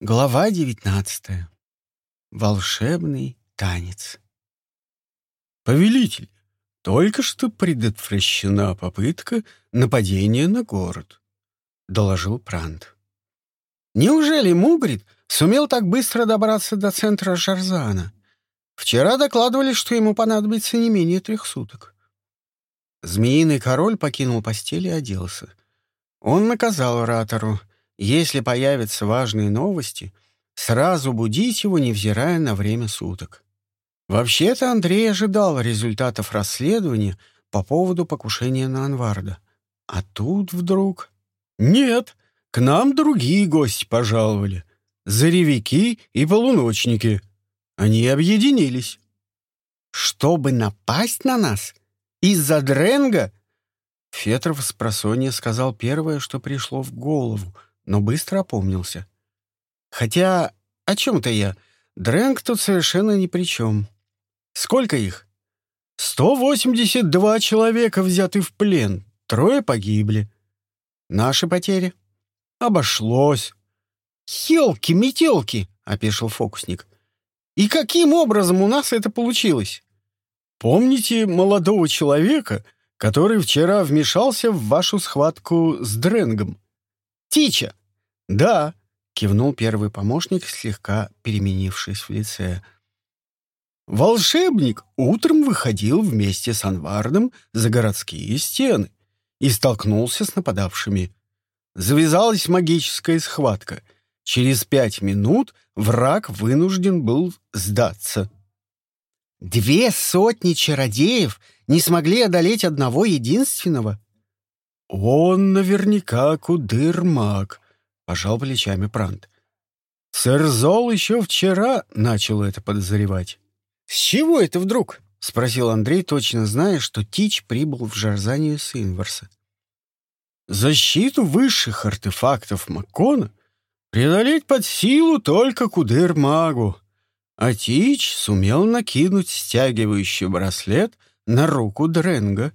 Глава девятнадцатая. Волшебный танец. Повелитель, только что предотвращена попытка нападения на город, доложил Прант. Неужели Мугрид сумел так быстро добраться до центра Жарзана? Вчера докладывали, что ему понадобится не менее трех суток. Змеиный король покинул постель и оделся. Он наказал оратору — если появятся важные новости, сразу будить его, невзирая на время суток. Вообще-то Андрей ожидал результатов расследования по поводу покушения на Анварда. А тут вдруг... «Нет, к нам другие гости пожаловали. Заревики и полуночники. Они объединились». «Чтобы напасть на нас? Из-за Дренга?» Фетров с просонья сказал первое, что пришло в голову — но быстро опомнился. Хотя, о чем-то я. Дрэнк тут совершенно ни при чем. Сколько их? Сто восемьдесят два человека взяты в плен, трое погибли. Наши потери? Обошлось. «Елки-метелки!» — опешил фокусник. «И каким образом у нас это получилось?» «Помните молодого человека, который вчера вмешался в вашу схватку с Дрэнгом?» Тича!» «Да», — кивнул первый помощник, слегка переменившись в лице. «Волшебник утром выходил вместе с Анвардом за городские стены и столкнулся с нападавшими. Завязалась магическая схватка. Через пять минут враг вынужден был сдаться». «Две сотни чародеев не смогли одолеть одного единственного?» «Он наверняка кудыр-маг», — пожал плечами Прант. «Сэр Зол еще вчера начал это подозревать». «С чего это вдруг?» — спросил Андрей, точно зная, что Тич прибыл в Жарзанию с Инварса. «Защиту высших артефактов Макона преодолеть под силу только кудыр-магу, а Тич сумел накинуть стягивающий браслет на руку Дренга».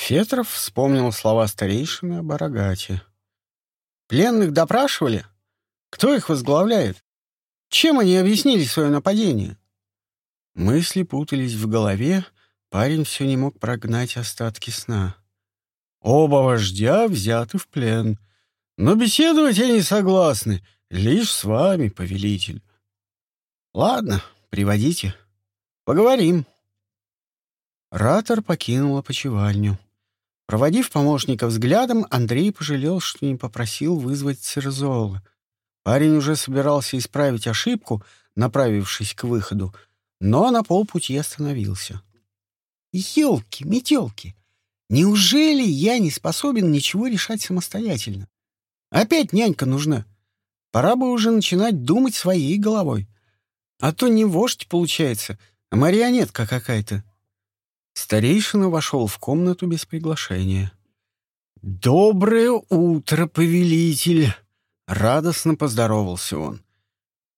Фетров вспомнил слова старейшины об Арагате. «Пленных допрашивали? Кто их возглавляет? Чем они объяснили свое нападение?» Мысли путались в голове, парень все не мог прогнать остатки сна. «Оба вождя взяты в плен, но беседовать они согласны, лишь с вами, повелитель». «Ладно, приводите. Поговорим». Ратор покинул опочивальню. Проводив помощника взглядом, Андрей пожалел, что не попросил вызвать Церзола. Парень уже собирался исправить ошибку, направившись к выходу, но на полпути остановился. «Елки, метелки! Неужели я не способен ничего решать самостоятельно? Опять нянька нужна. Пора бы уже начинать думать своей головой. А то не вождь получается, а марионетка какая-то». Старейшина вошел в комнату без приглашения. «Доброе утро, повелитель!» — радостно поздоровался он.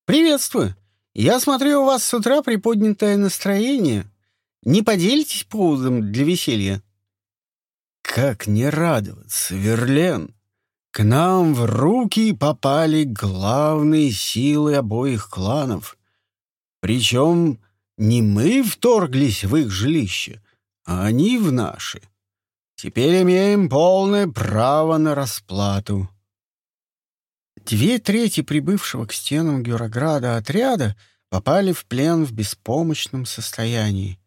«Приветствую! Я смотрю, у вас с утра приподнятое настроение. Не поделитесь поводом для веселья?» «Как не радоваться, Верлен! К нам в руки попали главные силы обоих кланов. Причем не мы вторглись в их жилище, а они в наши. Теперь имеем полное право на расплату. Две трети прибывшего к стенам Гюрограда отряда попали в плен в беспомощном состоянии.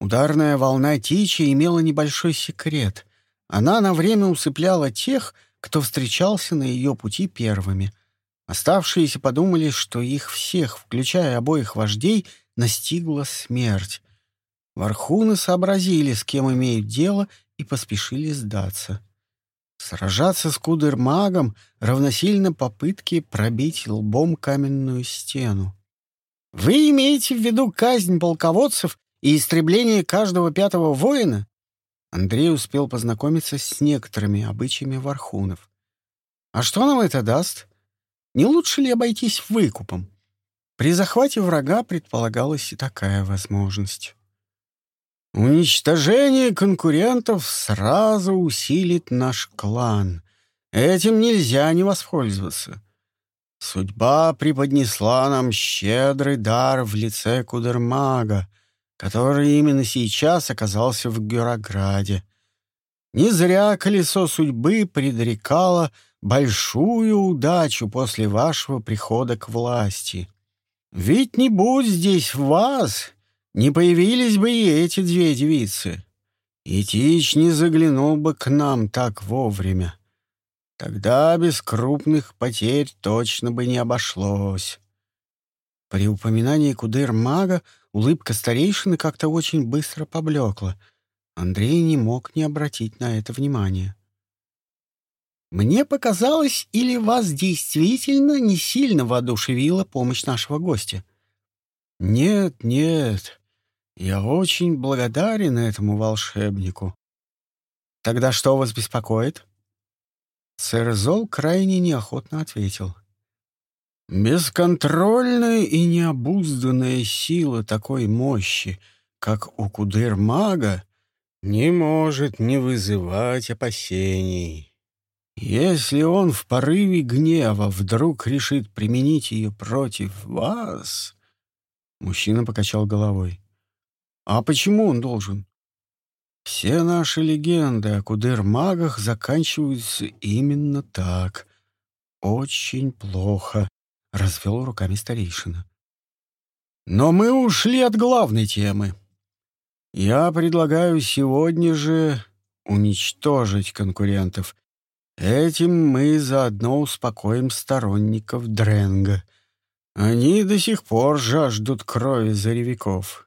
Ударная волна Тичи имела небольшой секрет. Она на время усыпляла тех, кто встречался на ее пути первыми. Оставшиеся подумали, что их всех, включая обоих вождей, настигла смерть. Вархуны сообразили, с кем имеют дело, и поспешили сдаться. Сражаться с кудыр-магом равносильно попытке пробить лбом каменную стену. «Вы имеете в виду казнь полководцев и истребление каждого пятого воина?» Андрей успел познакомиться с некоторыми обычаями вархунов. «А что нам это даст? Не лучше ли обойтись выкупом?» При захвате врага предполагалась и такая возможность. Уничтожение конкурентов сразу усилит наш клан. Этим нельзя не воспользоваться. Судьба преподнесла нам щедрый дар в лице Кудермага, который именно сейчас оказался в Гюрограде. Не зря колесо судьбы предрекало большую удачу после вашего прихода к власти. Ведь не будь здесь вас, не появились бы и эти две девицы. И Тич не заглянул бы к нам так вовремя. Тогда без крупных потерь точно бы не обошлось. При упоминании кудыр-мага улыбка старейшины как-то очень быстро поблекла. Андрей не мог не обратить на это внимания. «Мне показалось, или вас действительно не сильно воодушевила помощь нашего гостя?» «Нет, нет, я очень благодарен этому волшебнику». «Тогда что вас беспокоит?» Сэр Зол крайне неохотно ответил. «Бесконтрольная и необузданная сила такой мощи, как у Кудыр-мага, не может не вызывать опасений. Если он в порыве гнева вдруг решит применить ее против вас...» Мужчина покачал головой. «А почему он должен? Все наши легенды о кудыр-магах заканчиваются именно так. Очень плохо, — развел руками старейшина. Но мы ушли от главной темы. Я предлагаю сегодня же уничтожить конкурентов. Этим мы заодно успокоим сторонников Дренга. Они до сих пор жаждут крови заревиков.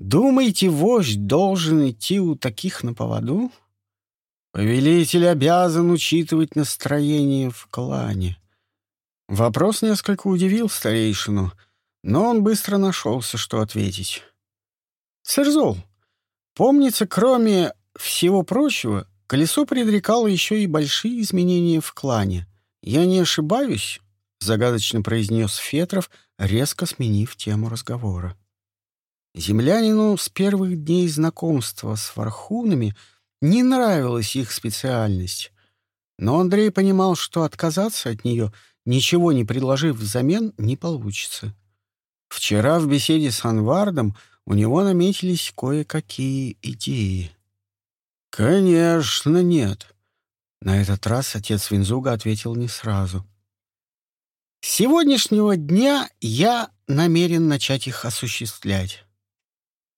Думаете, вождь должен идти у таких на поводу? Повелитель обязан учитывать настроение в клане. Вопрос несколько удивил старейшину, но он быстро нашелся, что ответить. «Сэрзол, помнится, кроме всего прочего, колесо предрекало еще и большие изменения в клане. Я не ошибаюсь?» — загадочно произнес Фетров, резко сменив тему разговора. Землянину с первых дней знакомства с вархунами не нравилась их специальность. Но Андрей понимал, что отказаться от нее, ничего не предложив взамен, не получится. Вчера в беседе с Анвардом у него наметились кое-какие идеи. «Конечно, нет». На этот раз отец Винзуга ответил не сразу. «С сегодняшнего дня я намерен начать их осуществлять».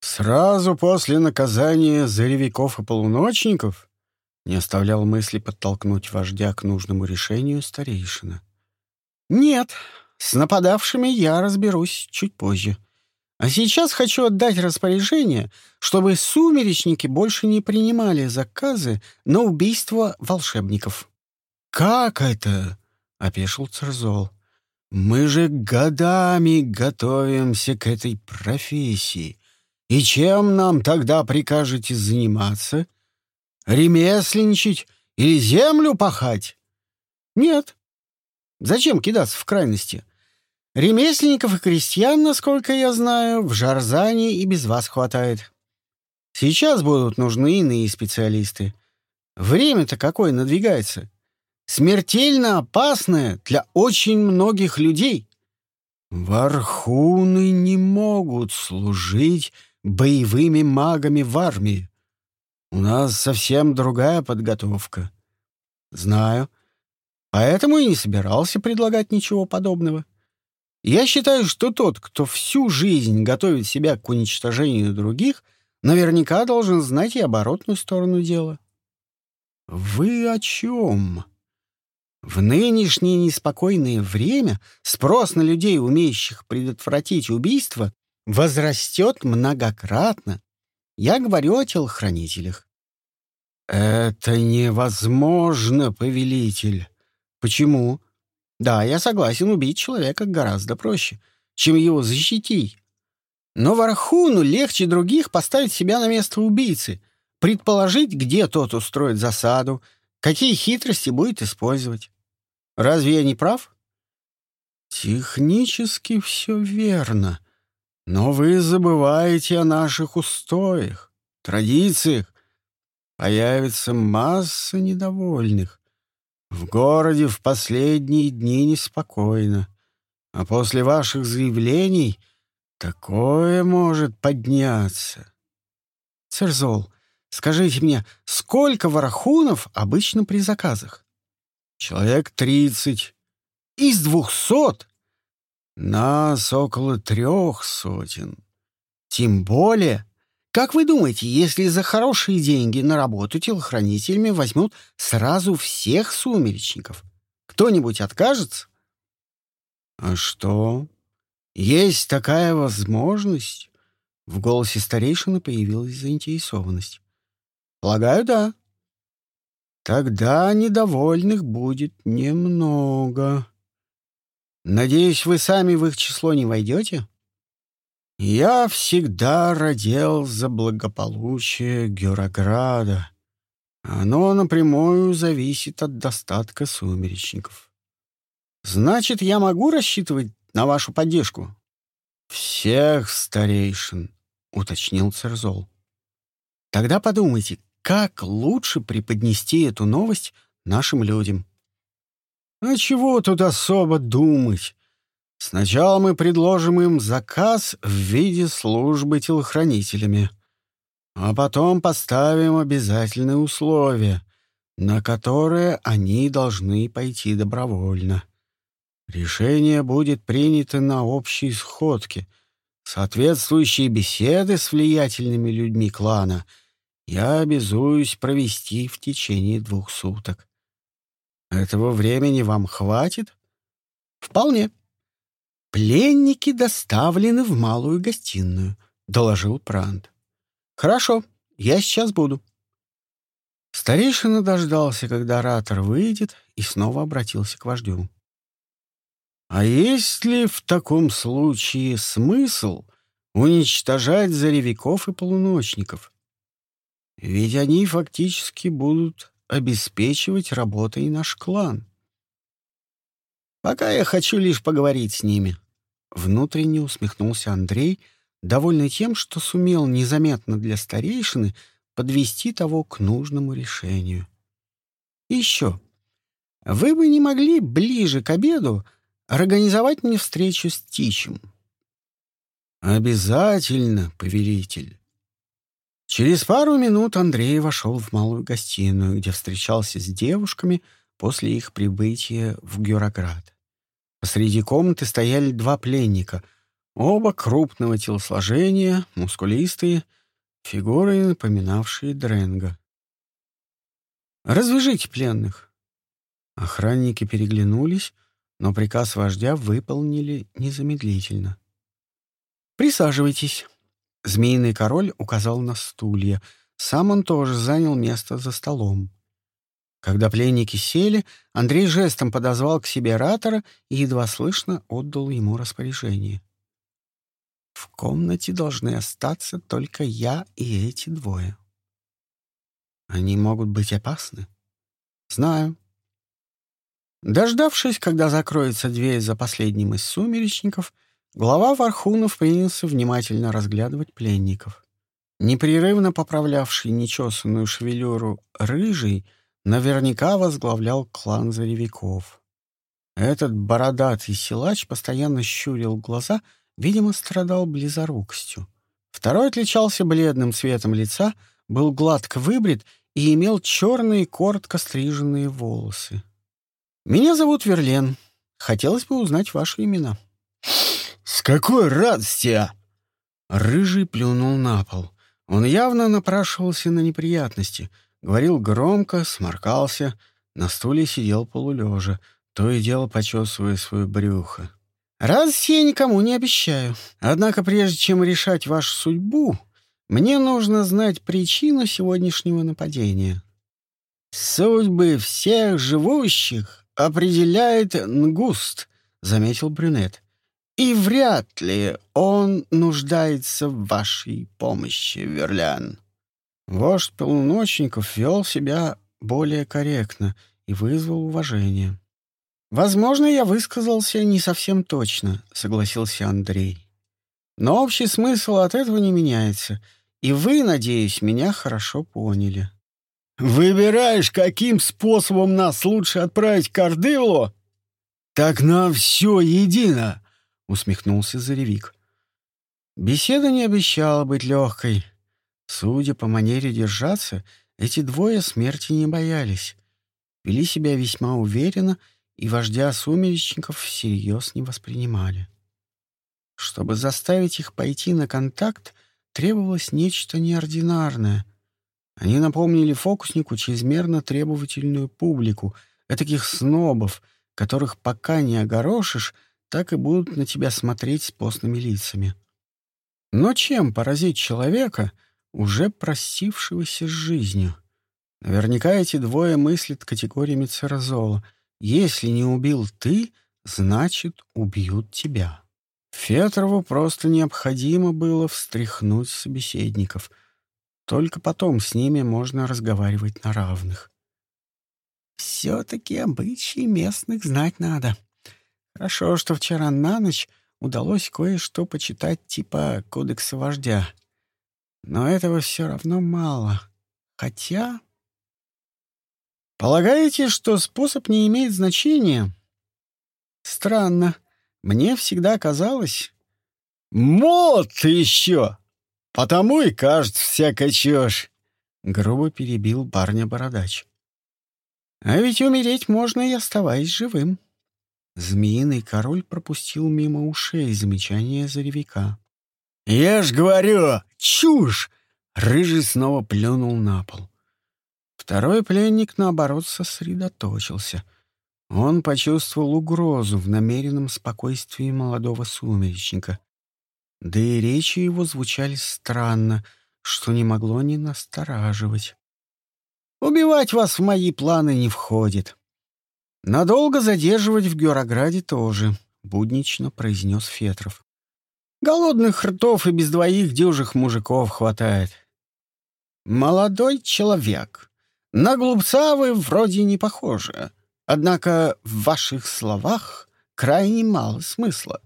Сразу после наказания заревиков и полуночников не оставлял мысли подтолкнуть вождя к нужному решению старейшина. «Нет, с нападавшими я разберусь чуть позже. А сейчас хочу отдать распоряжение, чтобы сумеречники больше не принимали заказы на убийство волшебников». «Как это?» — опешил Церзол. «Мы же годами готовимся к этой профессии». И чем нам тогда прикажете заниматься? Ремесленничать или землю пахать? Нет. Зачем кидаться в крайности? Ремесленников и крестьян, насколько я знаю, в Жарзане и без вас хватает. Сейчас будут нужны иные специалисты. Время-то какое надвигается. Смертельно опасное для очень многих людей. Вархуны не могут служить боевыми магами в армии. У нас совсем другая подготовка. Знаю. Поэтому и не собирался предлагать ничего подобного. Я считаю, что тот, кто всю жизнь готовит себя к уничтожению других, наверняка должен знать и оборотную сторону дела. Вы о чем? В нынешнее неспокойное время спрос на людей, умеющих предотвратить убийство, возрастет многократно. Я говорю о телохранителях. Это невозможно, повелитель. Почему? Да, я согласен, убить человека гораздо проще, чем его защитить. Но Вархуну легче других поставить себя на место убийцы, предположить, где тот устроит засаду, какие хитрости будет использовать. Разве я не прав? Технически все верно, но вы забываете о наших устоях, традициях. Появится масса недовольных. В городе в последние дни неспокойно, а после ваших заявлений такое может подняться. Церзол, скажите мне, сколько варахунов обычно при заказах? Человек тридцать. Из двухсот? Нас около трех сотен. Тем более, как вы думаете, если за хорошие деньги на работу телохранителями возьмут сразу всех сумеречников, кто-нибудь откажется? А что? Есть такая возможность? В голосе старейшины появилась заинтересованность. Полагаю, да. Тогда недовольных будет немного. Надеюсь, вы сами в их число не войдете? Я всегда родил за благополучие Гюрограда. Оно напрямую зависит от достатка сумеречников. Значит, я могу рассчитывать на вашу поддержку? Всех старейшин, уточнил Церзол. Тогда подумайте, как лучше преподнести эту новость нашим людям. А чего тут особо думать? Сначала мы предложим им заказ в виде службы телохранителями, а потом поставим обязательные условия, на которые они должны пойти добровольно. Решение будет принято на общей сходке. Соответствующие беседы с влиятельными людьми клана я обязуюсь провести в течение двух суток. Этого времени вам хватит? Вполне. «Пленники доставлены в малую гостиную», — доложил Прант. «Хорошо, я сейчас буду». Старейшина дождался, когда оратор выйдет, и снова обратился к вождю. «А есть ли в таком случае смысл уничтожать заревиков и полуночников? Ведь они фактически будут обеспечивать работой наш клан». «Пока я хочу лишь поговорить с ними», Внутренне усмехнулся Андрей, довольный тем, что сумел незаметно для старейшины подвести того к нужному решению. еще. Вы бы не могли ближе к обеду организовать мне встречу с Тичем? Обязательно, повелитель. Через пару минут Андрей вошел в малую гостиную, где встречался с девушками после их прибытия в Гюроград. Посреди комнаты стояли два пленника, оба крупного телосложения, мускулистые, фигуры, напоминавшие Дренга. «Развяжите пленных!» Охранники переглянулись, но приказ вождя выполнили незамедлительно. «Присаживайтесь!» Змеиный король указал на стулья. Сам он тоже занял место за столом. Когда пленники сели, Андрей жестом подозвал к себе ратора и едва слышно отдал ему распоряжение. «В комнате должны остаться только я и эти двое. Они могут быть опасны. Знаю». Дождавшись, когда закроется дверь за последним из сумеречников, глава Вархунов принялся внимательно разглядывать пленников. Непрерывно поправлявший нечесанную шевелюру рыжий — наверняка возглавлял клан заревиков. Этот бородатый силач постоянно щурил глаза, видимо, страдал близорукостью. Второй отличался бледным цветом лица, был гладко выбрит и имел черные коротко стриженные волосы. «Меня зовут Верлен. Хотелось бы узнать ваши имена». «С какой радости!» Рыжий плюнул на пол. Он явно напрашивался на неприятности — Говорил громко, сморкался, на стуле сидел полулежа, то и дело почесывая свое брюхо. «Раз я никому не обещаю. Однако прежде чем решать вашу судьбу, мне нужно знать причину сегодняшнего нападения. Судьбы всех живущих определяет Нгуст», — заметил брюнет. «И вряд ли он нуждается в вашей помощи, Верлян». Вождь полуночников вел себя более корректно и вызвал уважение. «Возможно, я высказался не совсем точно», — согласился Андрей. «Но общий смысл от этого не меняется, и вы, надеюсь, меня хорошо поняли». Выбираешь, каким способом нас лучше отправить к Ордывлу? Так нам все едино, усмехнулся Заревик. Беседа не обещала быть легкой. Судя по манере держаться, эти двое смерти не боялись. Вели себя весьма уверенно и вождя сумеречников всерьез не воспринимали. Чтобы заставить их пойти на контакт, требовалось нечто неординарное. Они напомнили фокуснику чрезмерно требовательную публику, таких снобов, которых пока не огорошишь, так и будут на тебя смотреть с постными лицами. Но чем поразить человека, уже простившегося с жизнью? Наверняка эти двое мыслят категориями церозола. Если не убил ты, значит, убьют тебя. Фетрову просто необходимо было встряхнуть собеседников. Только потом с ними можно разговаривать на равных. Все-таки обычаи местных знать надо. Хорошо, что вчера на ночь удалось кое-что почитать типа кодекса вождя. Но этого все равно мало. Хотя... Полагаете, что способ не имеет значения? Странно. Мне всегда казалось... «Молод ты еще! Потому и кажется всякая чушь!» — грубо перебил парня бородач. «А ведь умереть можно и оставаясь живым». Змеиный король пропустил мимо ушей замечание заревика. «Я ж говорю, чушь!» Рыжий снова плюнул на пол. Второй пленник, наоборот, сосредоточился — он почувствовал угрозу в намеренном спокойствии молодого сумеречника. Да и речи его звучали странно, что не могло не настораживать. «Убивать вас в мои планы не входит. Надолго задерживать в Гюрограде тоже», — буднично произнес Фетров. «Голодных ртов и без двоих дюжих мужиков хватает». «Молодой человек, на глупца вы вроде не похожи», Однако в ваших словах крайне мало смысла.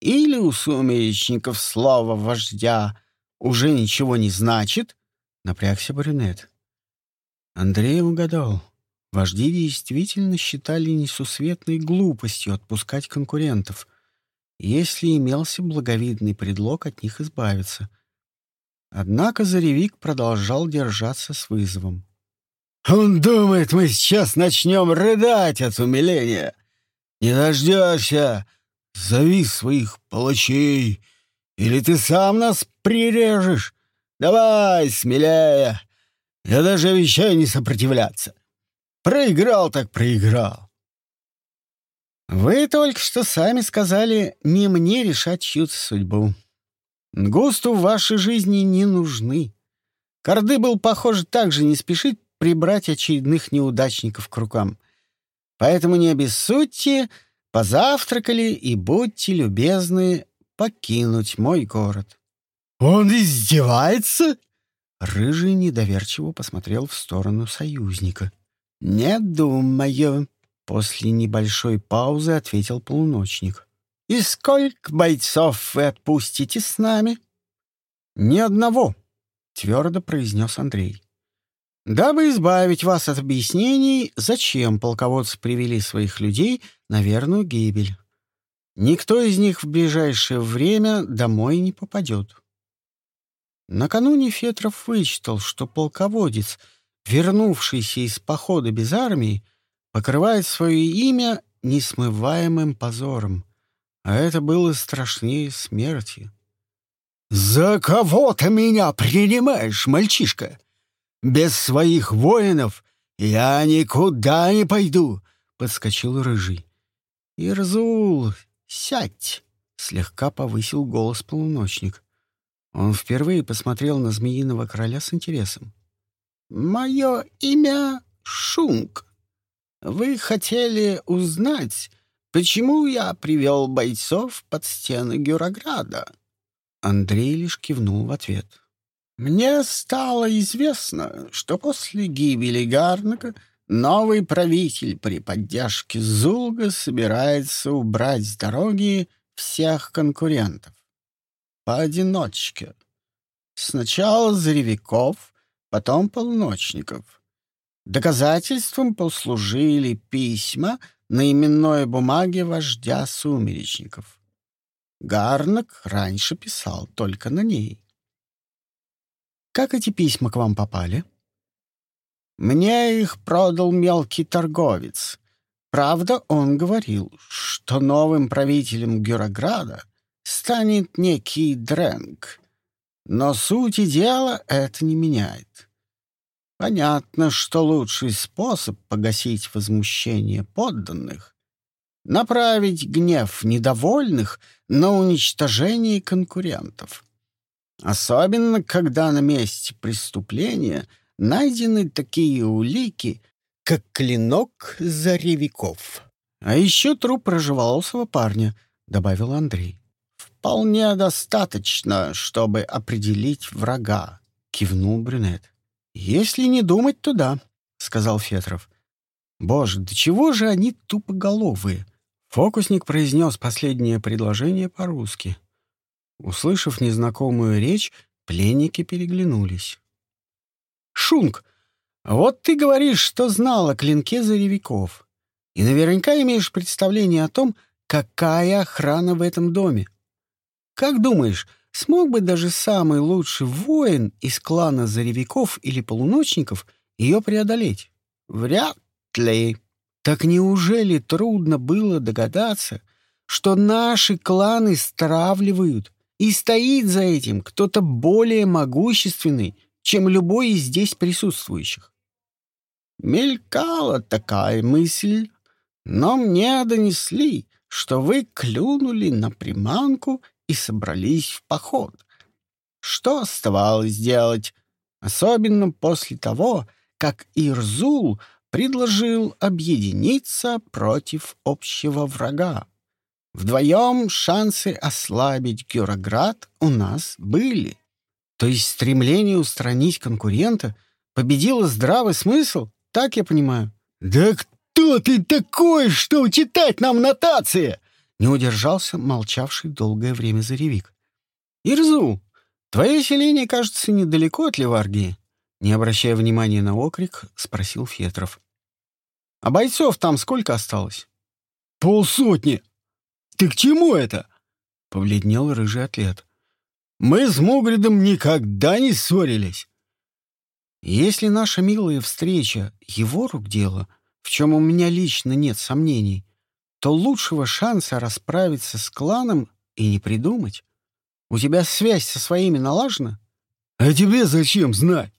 Или у сумеречников слово вождя уже ничего не значит, напрягся брюнет. Андрей угадал. Вожди действительно считали несусветной глупостью отпускать конкурентов, если имелся благовидный предлог от них избавиться. Однако Заревик продолжал держаться с вызовом. Он думает, мы сейчас начнем рыдать от умиления. Не дождешься. Зови своих палачей, или ты сам нас прирежешь. Давай, смелее. Я даже обещаю не сопротивляться. Проиграл так проиграл. Вы только что сами сказали не мне решать чью-то судьбу. Густу в вашей жизни не нужны. Корды был, похоже, так же не спешит прибрать очередных неудачников к рукам. Поэтому не обессудьте, позавтракали и будьте любезны покинуть мой город». «Он издевается?» Рыжий недоверчиво посмотрел в сторону союзника. «Не думаю», — после небольшой паузы ответил полуночник. «И сколько бойцов вы отпустите с нами?» «Ни одного», — твердо произнес Андрей. Дабы избавить вас от объяснений, зачем полководцы привели своих людей на верную гибель. Никто из них в ближайшее время домой не попадет. Накануне Фетров вычитал, что полководец, вернувшийся из похода без армии, покрывает свое имя несмываемым позором, а это было страшнее смерти. «За кого ты меня принимаешь, мальчишка?» Без своих воинов я никуда не пойду, — подскочил Рыжий. Ирзул, сядь! — слегка повысил голос полуночник. Он впервые посмотрел на змеиного короля с интересом. «Мое имя Шунг. Вы хотели узнать, почему я привел бойцов под стены Гюрограда?» Андрей лишь кивнул в ответ. Мне стало известно, что после гибели Гарнака новый правитель при поддержке Зулга собирается убрать с дороги всех конкурентов. Поодиночке. Сначала заревиков, потом полуночников. Доказательством послужили письма на именной бумаге вождя сумеречников. Гарнак раньше писал только на ней. «Как эти письма к вам попали?» «Мне их продал мелкий торговец. Правда, он говорил, что новым правителем Гюрограда станет некий Дрэнк. Но сути дела это не меняет. Понятно, что лучший способ погасить возмущение подданных — направить гнев недовольных на уничтожение конкурентов. Особенно, когда на месте преступления найдены такие улики, как клинок заревиков. А еще труп рыжеволосого парня, — добавил Андрей. «Вполне достаточно, чтобы определить врага», — кивнул брюнет. «Если не думать, то да», — сказал Фетров. «Боже, до чего же они тупоголовые?» Фокусник произнес последнее предложение по-русски. Услышав незнакомую речь, пленники переглянулись. «Шунг, вот ты говоришь, что знал о клинке заревиков, и наверняка имеешь представление о том, какая охрана в этом доме. Как думаешь, Смог бы даже самый лучший воин из клана заревиков или полуночников ее преодолеть? Вряд ли. Так неужели трудно было догадаться, что наши кланы стравливают, и стоит за этим кто-то более могущественный, чем любой из здесь присутствующих? Мелькала такая мысль, но мне донесли, что вы клюнули на приманку и собрались в поход. Что оставалось делать, особенно после того, как Ирзул предложил объединиться против общего врага? Вдвоем шансы ослабить Гюроград у нас были. То есть стремление устранить конкурента победило здравый смысл, так я понимаю? «Да кто ты такой, что читать нам нотации?» Не удержался молчавший долгое время заревик. «Ирзу, твое селение, кажется, недалеко от Леваргии?» Не обращая внимания на окрик, спросил Фетров. «А бойцов там сколько осталось?» «Полсотни! Ты к чему это?» — побледнел рыжий атлет. «Мы с Мугридом никогда не ссорились». «Если наша милая встреча — его рук дело, в чем у меня лично нет сомнений, то лучшего шанса расправиться с кланом и не придумать. У тебя связь со своими налажена? А тебе зачем знать?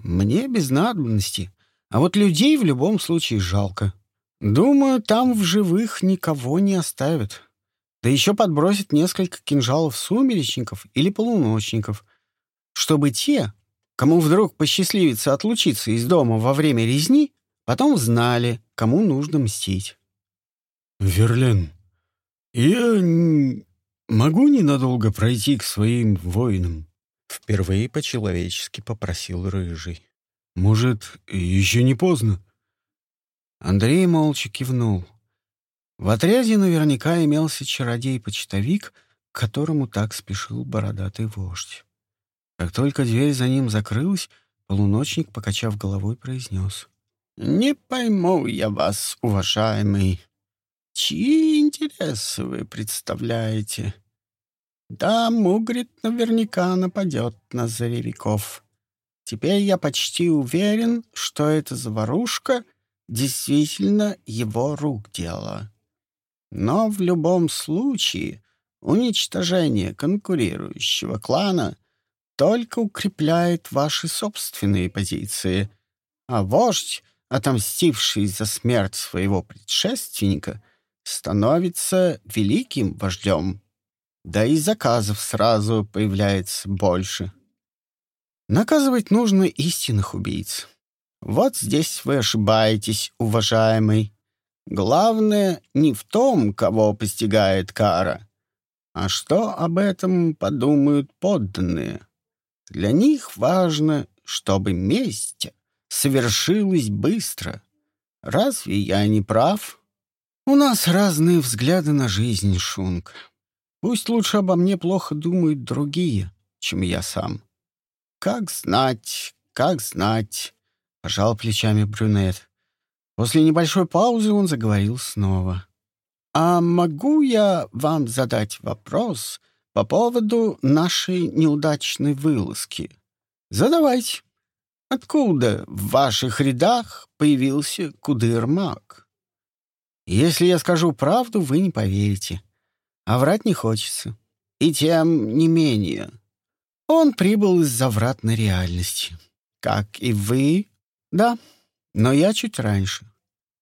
Мне без надобности. А вот людей в любом случае жалко. Думаю, там в живых никого не оставят. Да еще подбросят несколько кинжалов сумеречников или полуночников, чтобы те, кому вдруг посчастливится отлучиться из дома во время резни, потом знали, кому нужно мстить. «Верлен, я могу ненадолго пройти к своим воинам?» Впервые по-человечески попросил Рыжий. «Может, еще не поздно?» Андрей молча кивнул. В отряде наверняка имелся чародей-почтовик, к которому так спешил бородатый вождь. Как только дверь за ним закрылась, полуночник, покачав головой, произнес. «Не пойму я вас, уважаемый. Чьи интересы вы представляете? Да, Мугрид наверняка нападет на заревиков. Теперь я почти уверен, что эта заварушка действительно его рук дело. Но в любом случае уничтожение конкурирующего клана только укрепляет ваши собственные позиции, а вождь, отомстивший за смерть своего предшественника — становится великим вождем. Да и заказов сразу появляется больше. Наказывать нужно истинных убийц. Вот здесь вы ошибаетесь, уважаемый. Главное не в том, кого постигает кара, а что об этом подумают подданные. Для них важно, чтобы месть совершилась быстро. Разве я не прав?» У нас разные взгляды на жизнь, Шунг. Пусть лучше обо мне плохо думают другие, чем я сам. Как знать, как знать. пожал плечами брюнет. После небольшой паузы он заговорил снова. «А могу я вам задать вопрос по поводу нашей неудачной вылазки?» «Задавайте. Откуда в ваших рядах появился кудыр-маг?» «Если я скажу правду, вы не поверите. А врать не хочется. И тем не менее, он прибыл из завратной реальности. Как и вы, да, но я чуть раньше.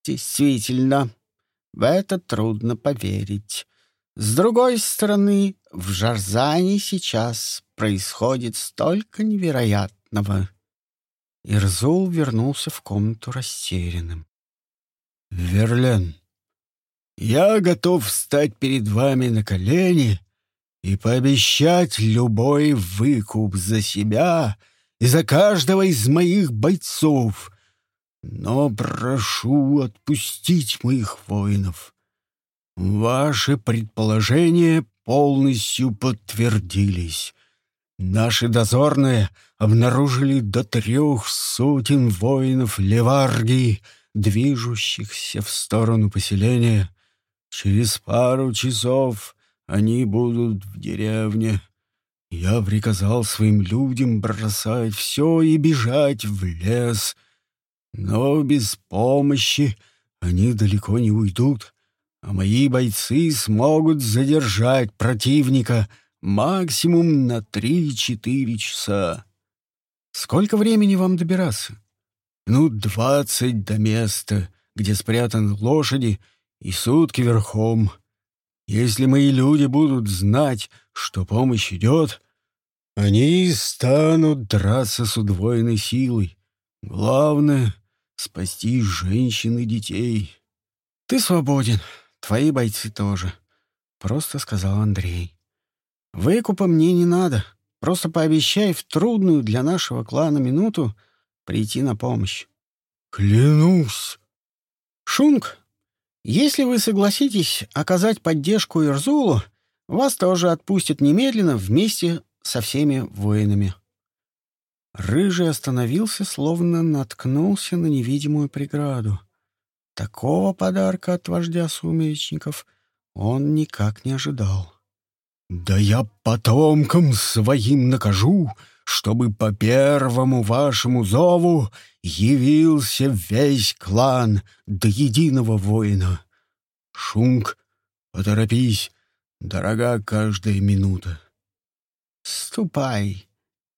Действительно, в это трудно поверить. С другой стороны, в Жарзане сейчас происходит столько невероятного. Ирзул вернулся в комнату растерянным. «Верлен, я готов встать перед вами на колени и пообещать любой выкуп за себя и за каждого из моих бойцов, но прошу отпустить моих воинов. Ваши предположения полностью подтвердились. Наши дозорные обнаружили до трех сотен воинов Леваргии, движущихся в сторону поселения. Через пару часов они будут в деревне. Я приказал своим людям бросать все и бежать в лес. Но без помощи они далеко не уйдут, а мои бойцы смогут задержать противника максимум на три-четыре часа. Сколько времени вам добираться? Ну, двадцать до места, где спрятаны лошади, и сутки верхом. Если мои люди будут знать, что помощь идет, они станут драться с удвоенной силой. Главное — спасти женщин и детей. Ты свободен, твои бойцы тоже, — просто сказал Андрей. Выкупа мне не надо. Просто пообещай в трудную для нашего клана минуту прийти на помощь. Клянусь. Шунг, если вы согласитесь оказать поддержку Ирзулу, вас тоже отпустят немедленно вместе со всеми воинами. Рыжий остановился, словно наткнулся на невидимую преграду. Такого подарка от вождя сумеречников он никак не ожидал. «Да я потомкам своим накажу, чтобы по первому вашему зову явился весь клан до единого воина. Шунг, поторопись, дорога каждая минута. «Ступай,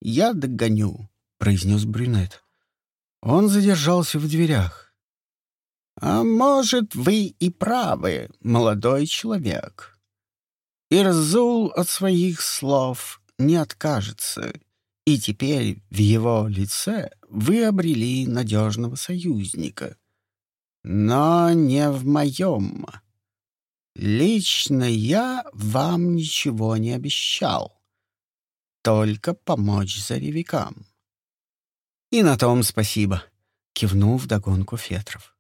я догоню», — произнес брюнет. Он задержался в дверях. «А может, вы и правы, молодой человек. Ирзул от своих слов не откажется, и теперь в его лице вы обрели надежного союзника. Но не в моем. Лично я вам ничего не обещал. Только помочь заревикам. И на том спасибо, кивнул вдогонку Фетров.